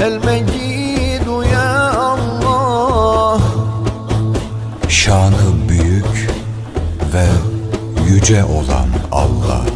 El Mecidu ya Allah. Şanı büyük ve yüce olan Allah.